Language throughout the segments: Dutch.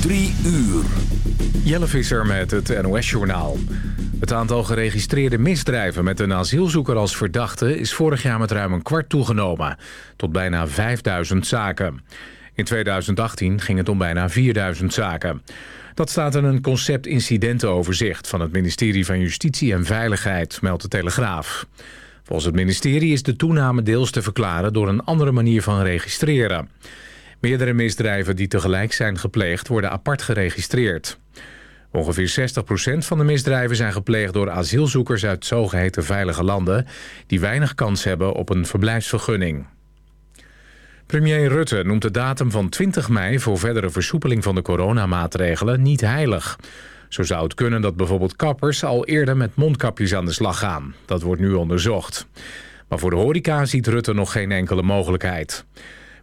Drie uur. Jelle Visser met het NOS-journaal. Het aantal geregistreerde misdrijven met een asielzoeker als verdachte... is vorig jaar met ruim een kwart toegenomen, tot bijna 5000 zaken. In 2018 ging het om bijna 4000 zaken. Dat staat in een concept-incidentenoverzicht... van het ministerie van Justitie en Veiligheid, meldt de Telegraaf. Volgens het ministerie is de toename deels te verklaren... door een andere manier van registreren... Meerdere misdrijven die tegelijk zijn gepleegd worden apart geregistreerd. Ongeveer 60% van de misdrijven zijn gepleegd door asielzoekers uit zogeheten veilige landen... die weinig kans hebben op een verblijfsvergunning. Premier Rutte noemt de datum van 20 mei voor verdere versoepeling van de coronamaatregelen niet heilig. Zo zou het kunnen dat bijvoorbeeld kappers al eerder met mondkapjes aan de slag gaan. Dat wordt nu onderzocht. Maar voor de horeca ziet Rutte nog geen enkele mogelijkheid.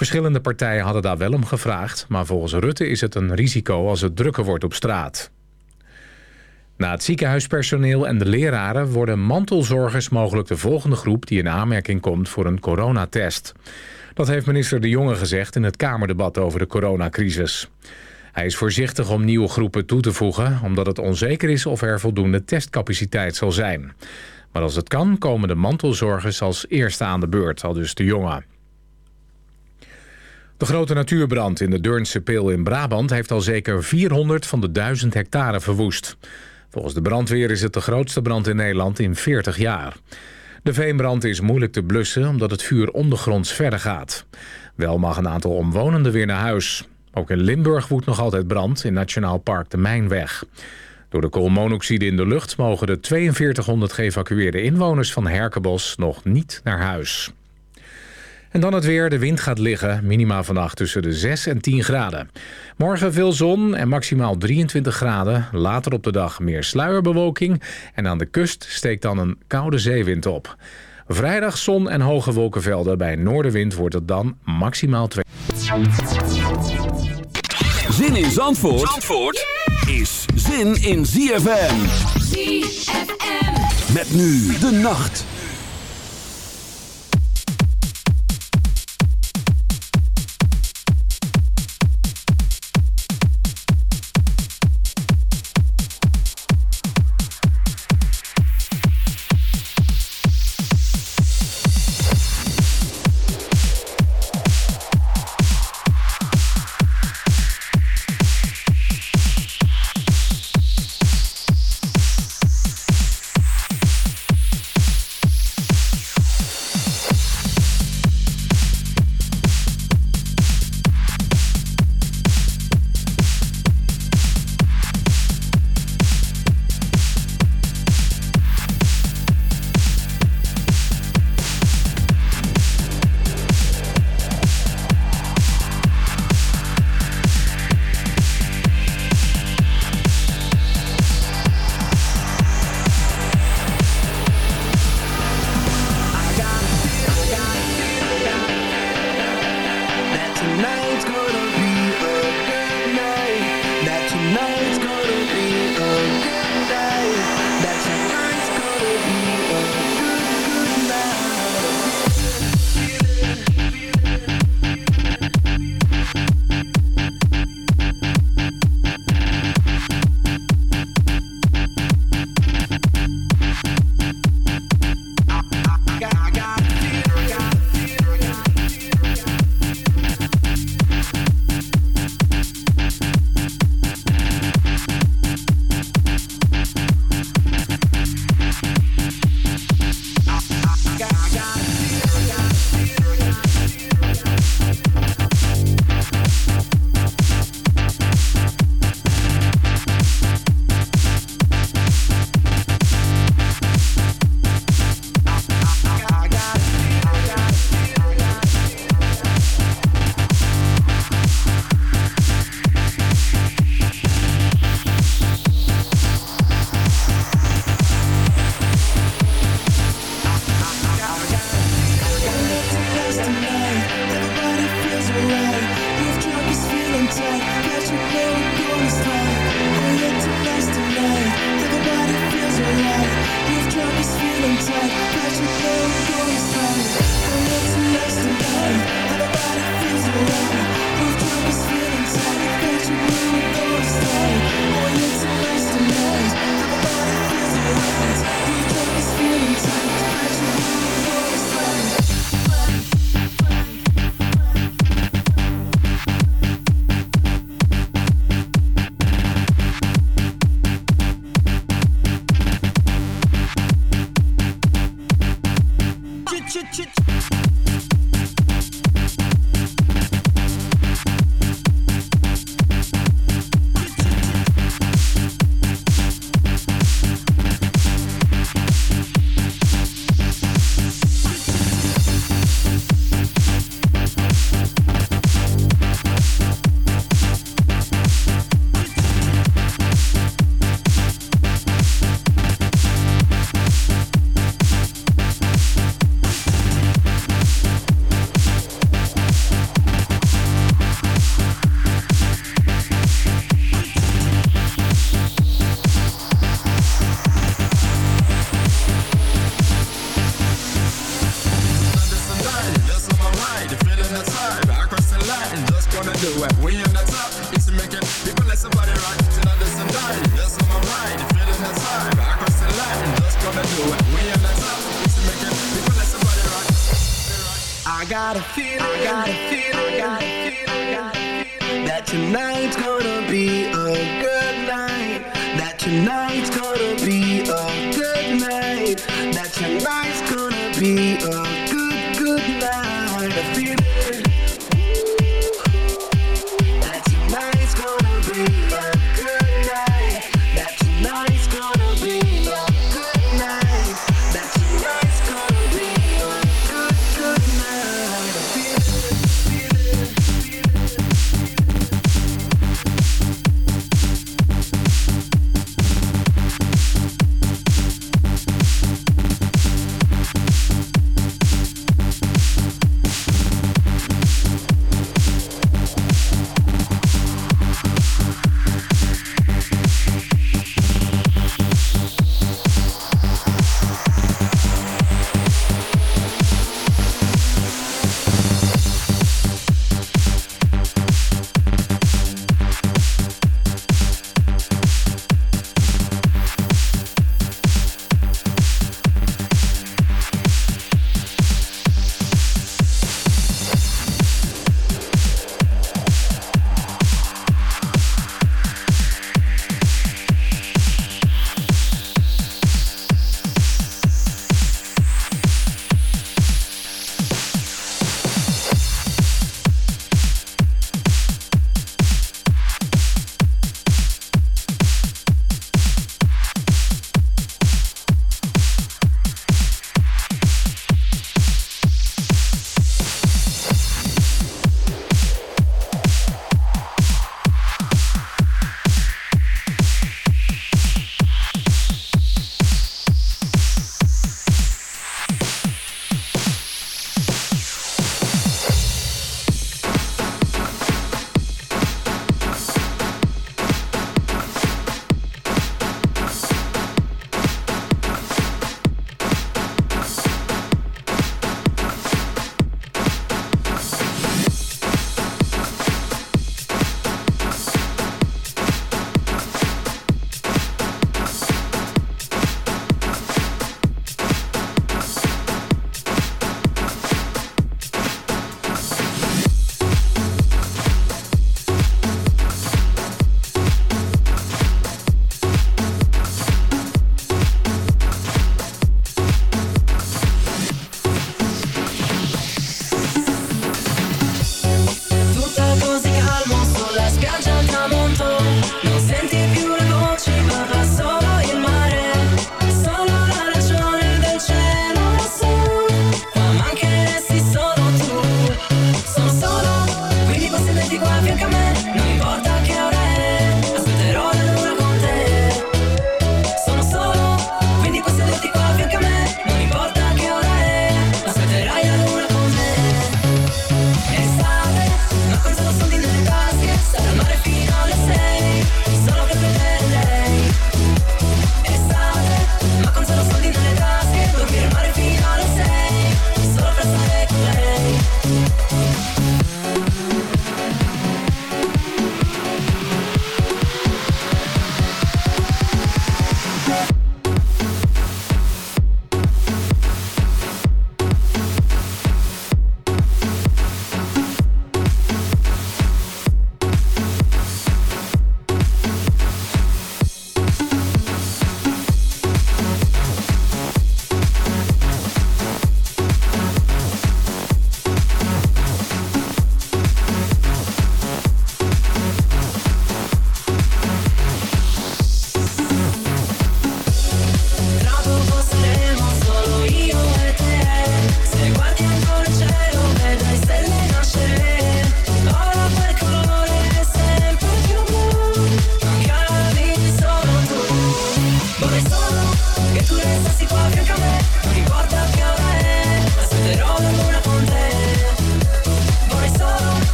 Verschillende partijen hadden daar wel om gevraagd... maar volgens Rutte is het een risico als het drukker wordt op straat. Na het ziekenhuispersoneel en de leraren worden mantelzorgers mogelijk de volgende groep die in aanmerking komt voor een coronatest. Dat heeft minister De Jonge gezegd in het Kamerdebat over de coronacrisis. Hij is voorzichtig om nieuwe groepen toe te voegen... omdat het onzeker is of er voldoende testcapaciteit zal zijn. Maar als het kan, komen de mantelzorgers als eerste aan de beurt, al dus De Jonge. De grote natuurbrand in de Deurnse Peel in Brabant... heeft al zeker 400 van de 1000 hectare verwoest. Volgens de brandweer is het de grootste brand in Nederland in 40 jaar. De veenbrand is moeilijk te blussen omdat het vuur ondergronds verder gaat. Wel mag een aantal omwonenden weer naar huis. Ook in Limburg woedt nog altijd brand in Nationaal Park de Mijnweg. Door de koolmonoxide in de lucht mogen de 4200 geëvacueerde inwoners van Herkenbos nog niet naar huis. En dan het weer. De wind gaat liggen. Minima vannacht tussen de 6 en 10 graden. Morgen veel zon en maximaal 23 graden. Later op de dag meer sluierbewolking. En aan de kust steekt dan een koude zeewind op. Vrijdag zon en hoge wolkenvelden. Bij noordenwind wordt het dan maximaal 2. Zin in Zandvoort, Zandvoort is zin in ZFM. ZFM. Met nu de nacht.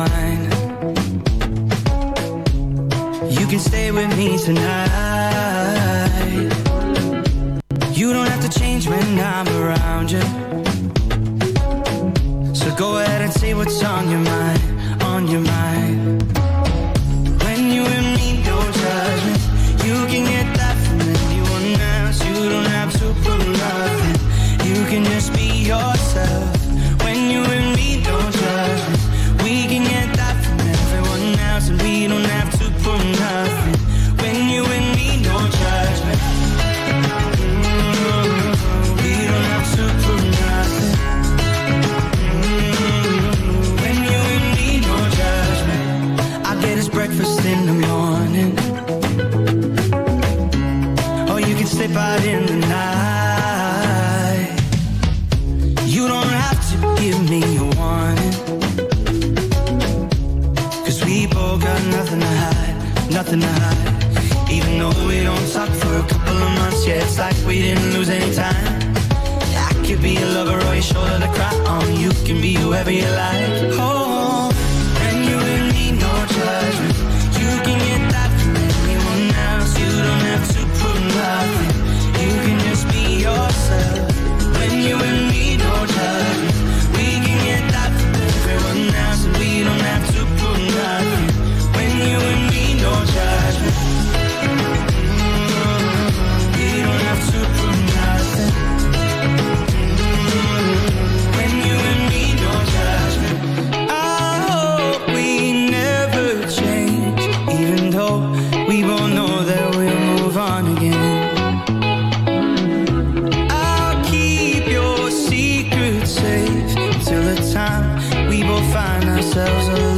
wine. You can stay with me tonight. You don't have to change when I'm around you. So go ahead and say what's on your mind, on your mind. ourselves alone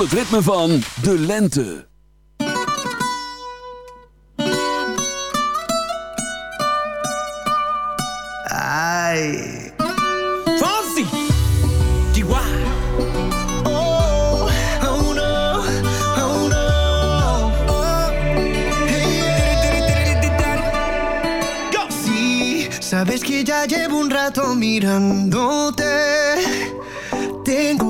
Voel het ritme van de lente. Ay. Fonsi. Chihuahua. Oh, oh no, oh no. Oh. Hey. Go. Sí, sabes que ya llevo un rato mirándote. Tengo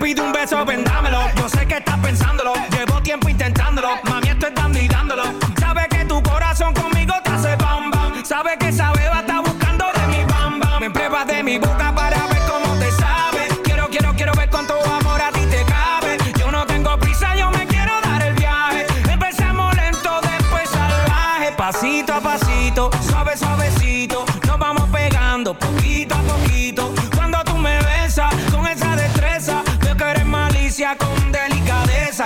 Pido un beso, vendámelo. Yo sé que estás pensándolo.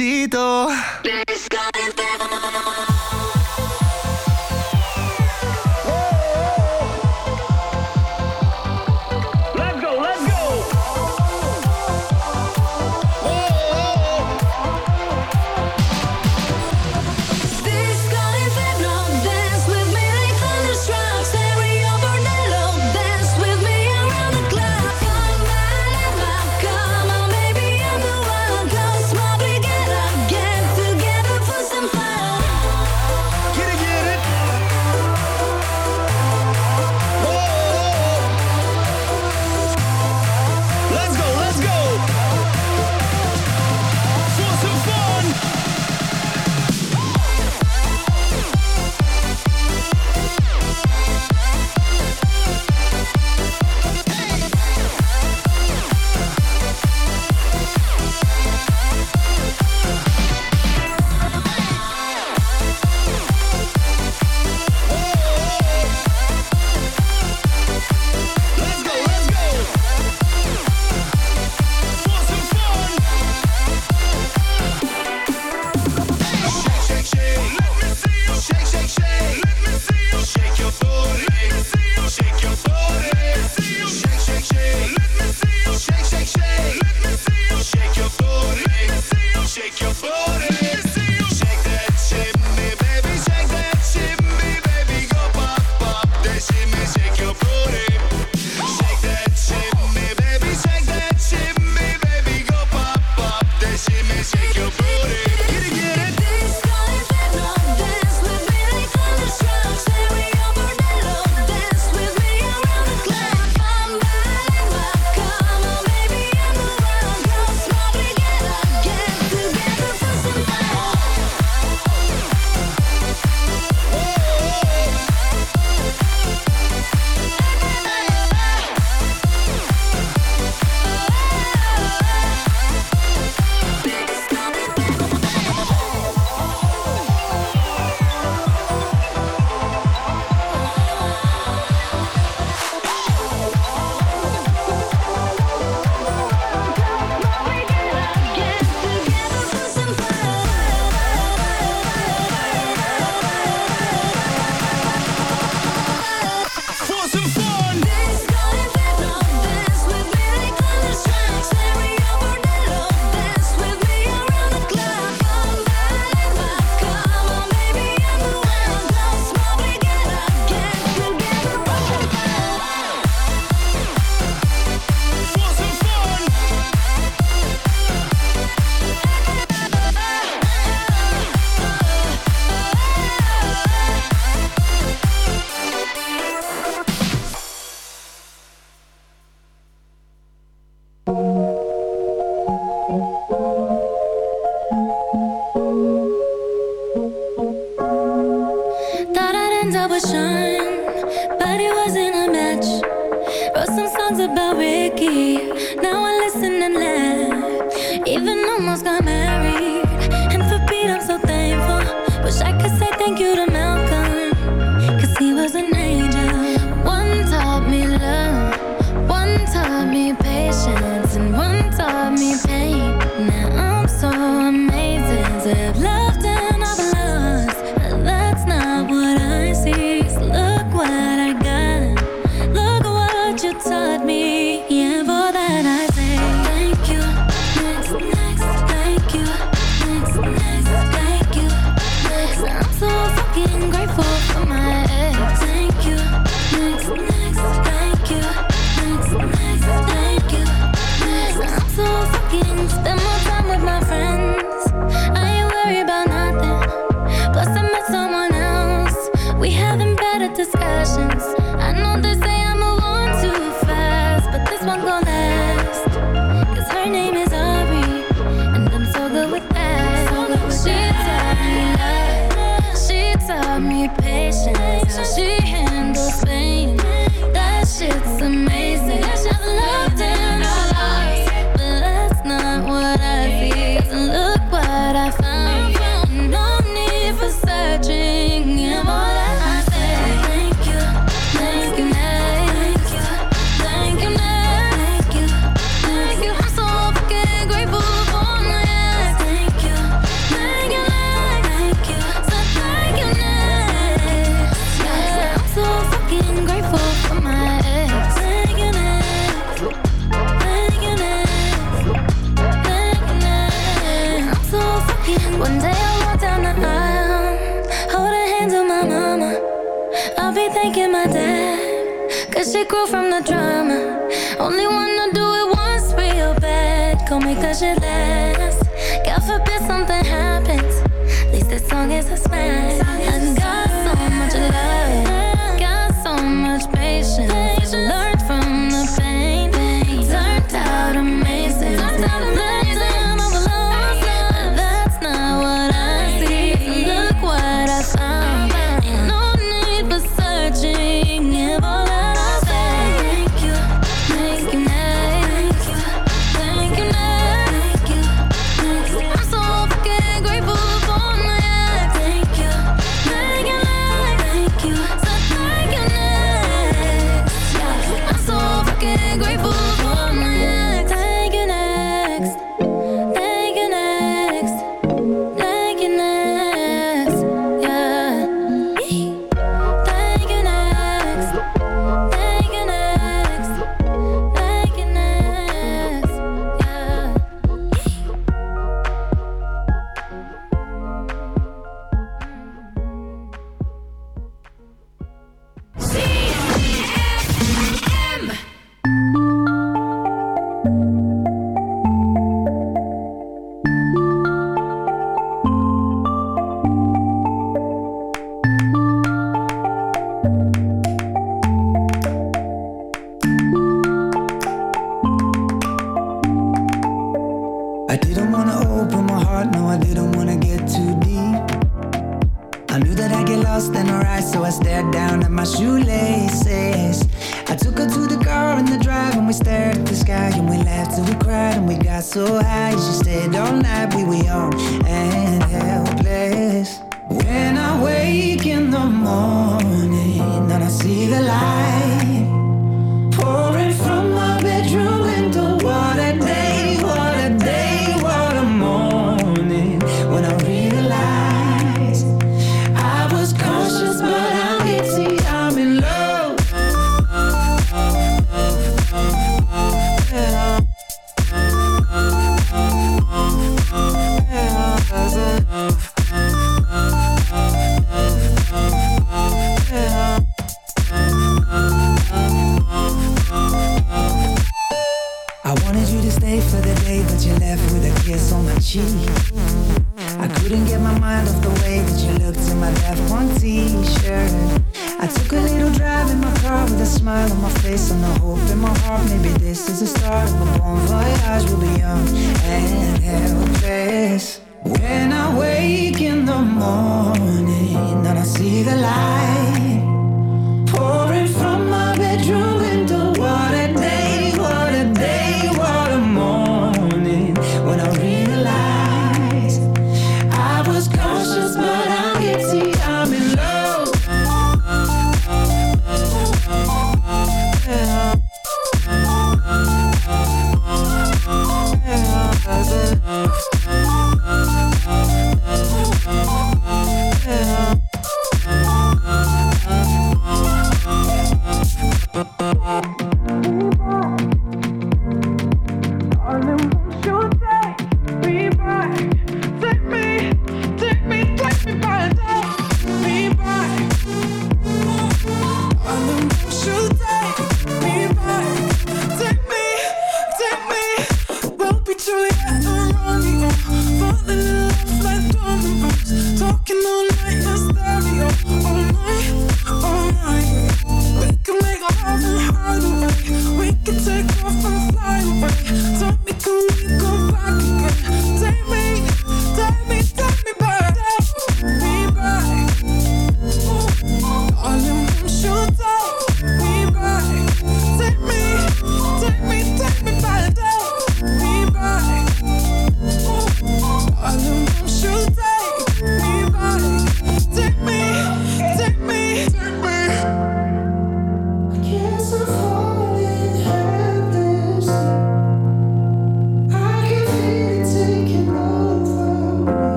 necesito. passion. should. God forbid something happens. At least this song is a smash. I got so much love, got so much patience.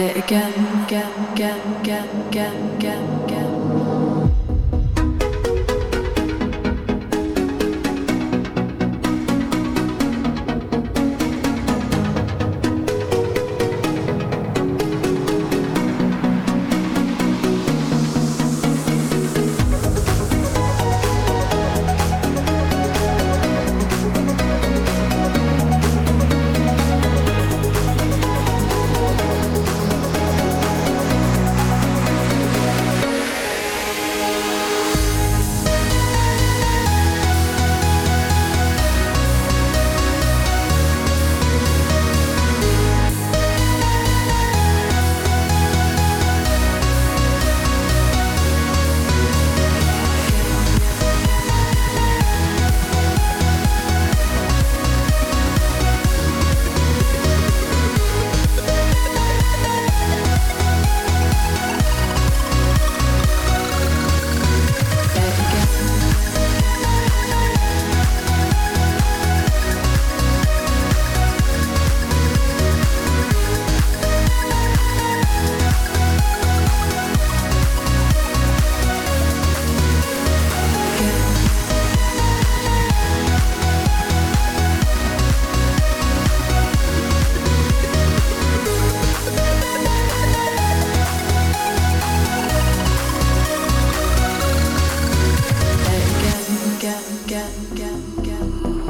Play again, again, again, again, again, again, again. Again. get.